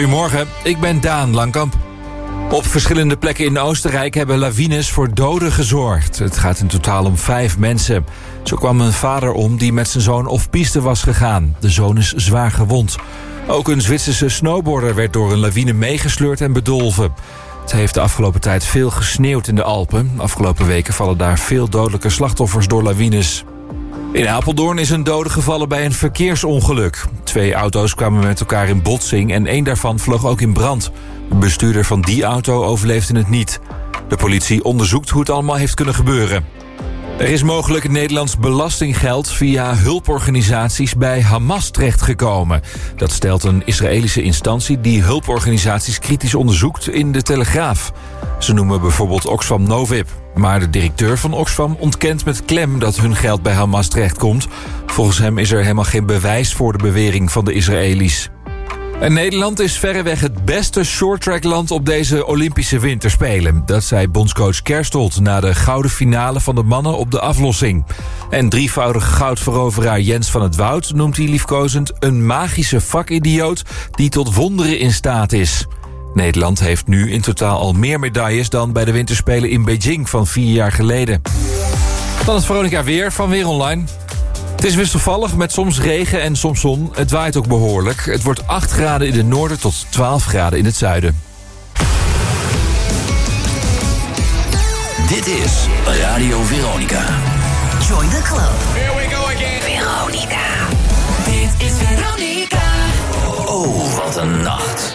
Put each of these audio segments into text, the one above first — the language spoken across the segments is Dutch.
Goedemorgen, ik ben Daan Langkamp. Op verschillende plekken in Oostenrijk hebben lawines voor doden gezorgd. Het gaat in totaal om vijf mensen. Zo kwam een vader om die met zijn zoon op piste was gegaan. De zoon is zwaar gewond. Ook een Zwitserse snowboarder werd door een lawine meegesleurd en bedolven. Het heeft de afgelopen tijd veel gesneeuwd in de Alpen. Afgelopen weken vallen daar veel dodelijke slachtoffers door lawines. In Apeldoorn is een dode gevallen bij een verkeersongeluk. Twee auto's kwamen met elkaar in botsing en één daarvan vloog ook in brand. De bestuurder van die auto overleefde het niet. De politie onderzoekt hoe het allemaal heeft kunnen gebeuren. Er is mogelijk Nederlands belastinggeld via hulporganisaties bij Hamas terechtgekomen. Dat stelt een Israëlische instantie die hulporganisaties kritisch onderzoekt in de Telegraaf. Ze noemen bijvoorbeeld Oxfam Novib. Maar de directeur van Oxfam ontkent met klem dat hun geld bij Hamas terechtkomt. Volgens hem is er helemaal geen bewijs voor de bewering van de Israëli's. En Nederland is verreweg het beste shorttrackland op deze Olympische Winterspelen. Dat zei bondscoach Kerstold na de gouden finale van de mannen op de aflossing. En drievoudige goudveroveraar Jens van het Woud noemt hij liefkozend... een magische vakidioot die tot wonderen in staat is. Nederland heeft nu in totaal al meer medailles dan bij de Winterspelen in Beijing van vier jaar geleden. Dan het Veronica Weer van Weer Online. Het is wisselvallig met soms regen en soms zon. Het waait ook behoorlijk. Het wordt 8 graden in het noorden tot 12 graden in het zuiden. Dit is Radio Veronica. Join the club. Here we go again. Veronica. Dit is Veronica. Oh, wat een nacht.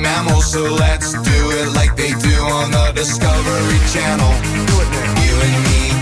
mammals, so let's do it like they do on the Discovery Channel. You and me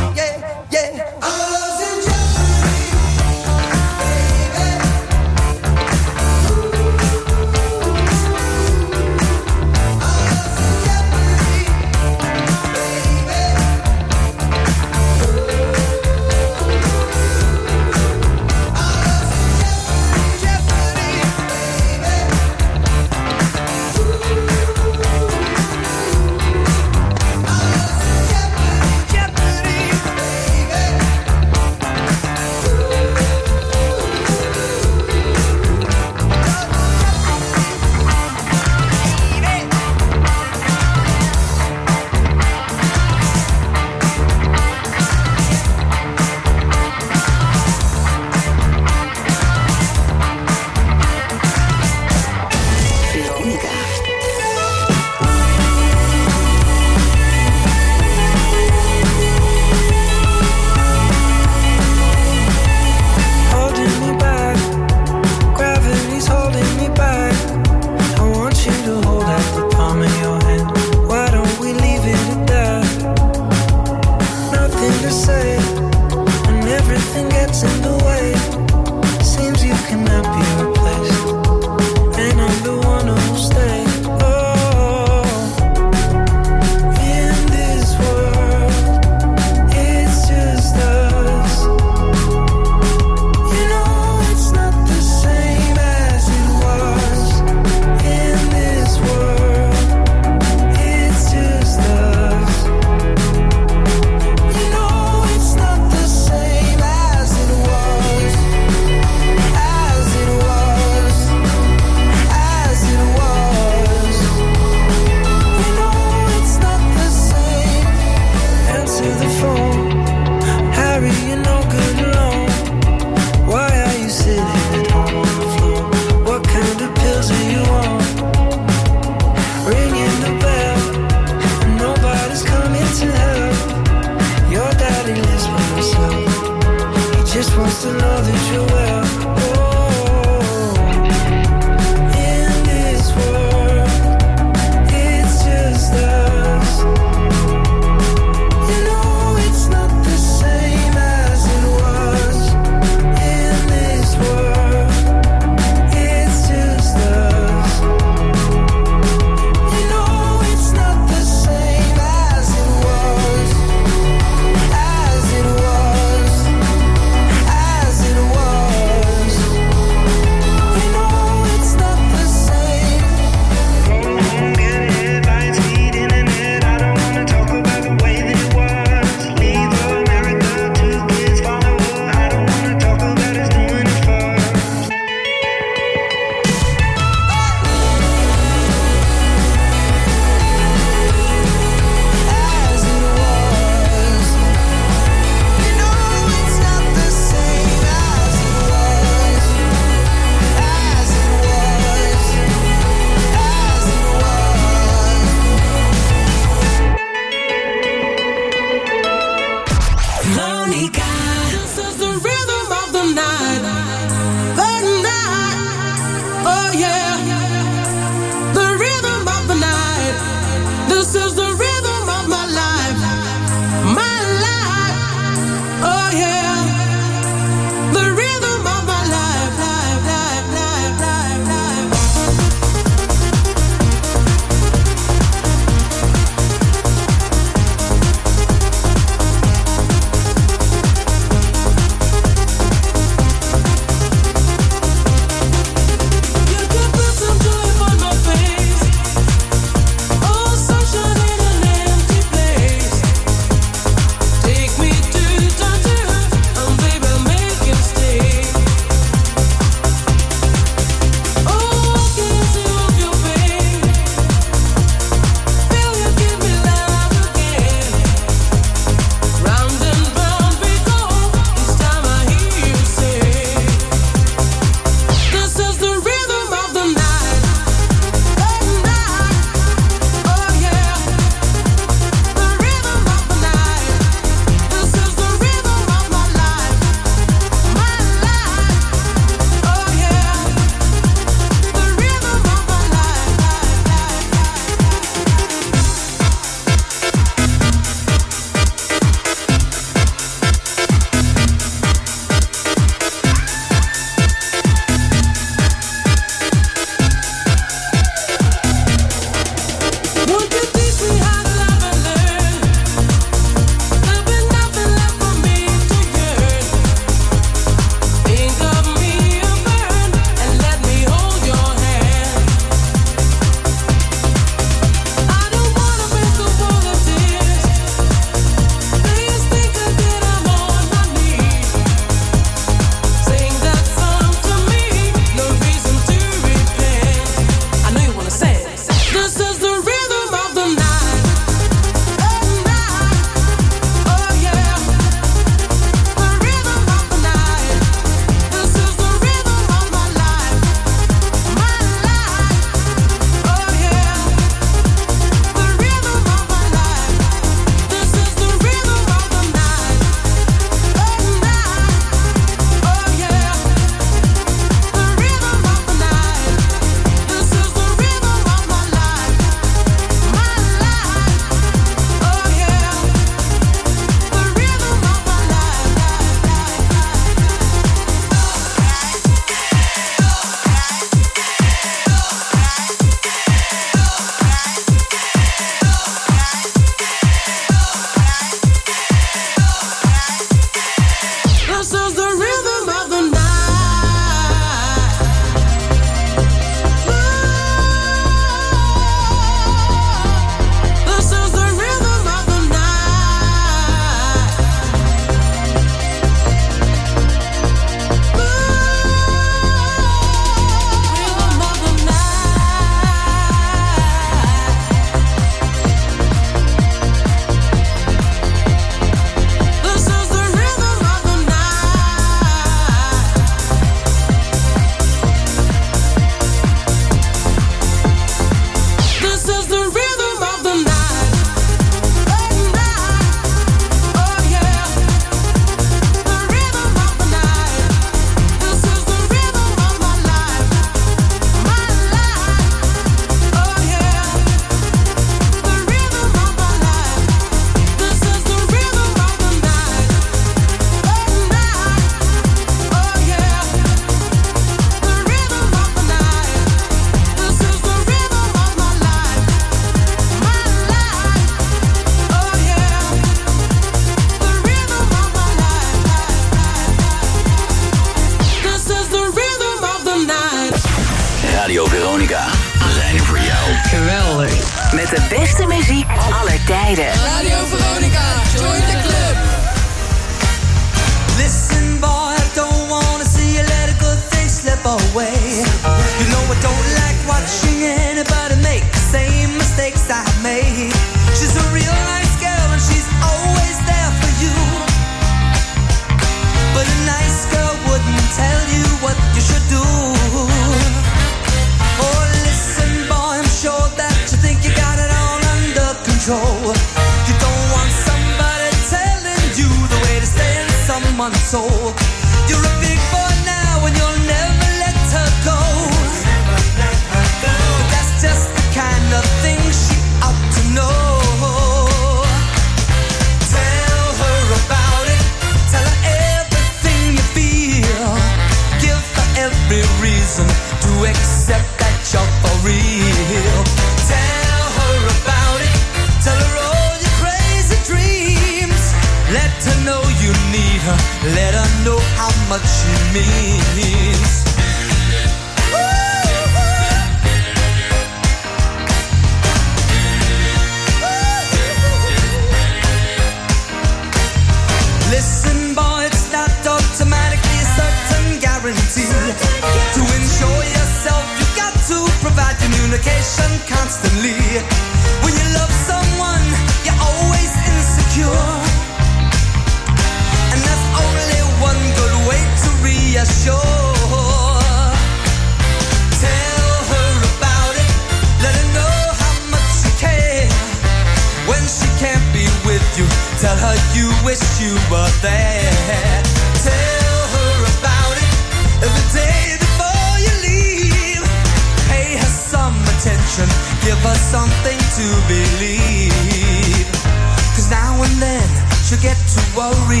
worry.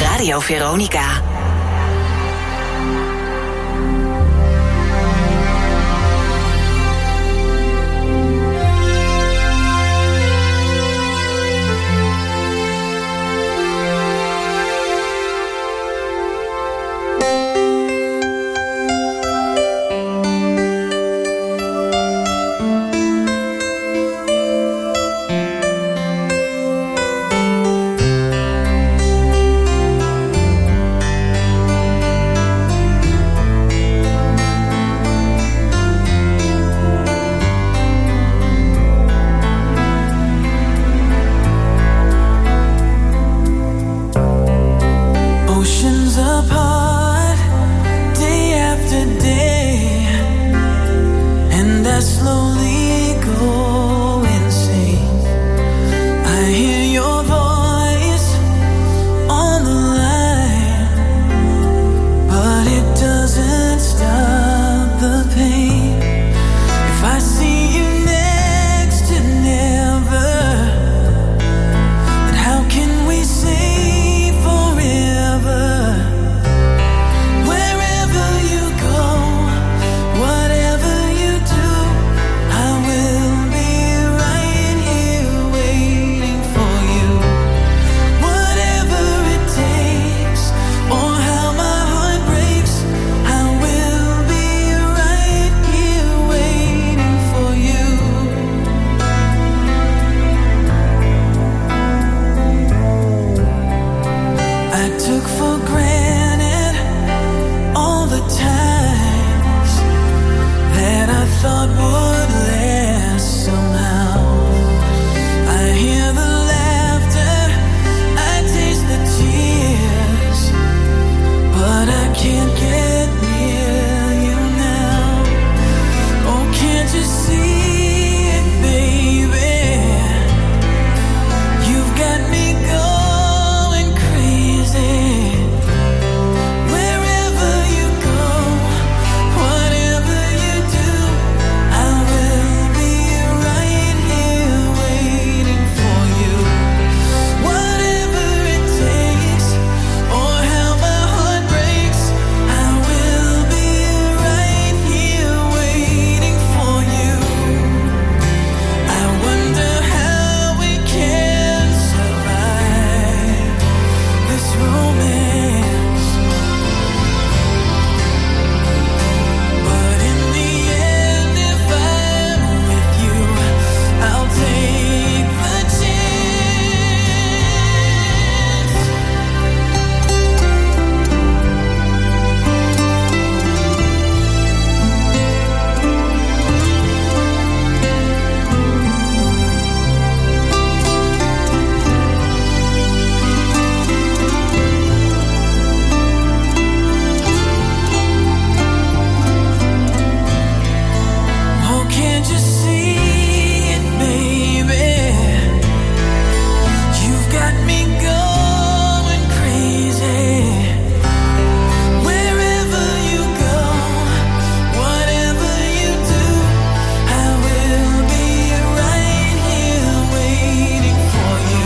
Radio Veronica.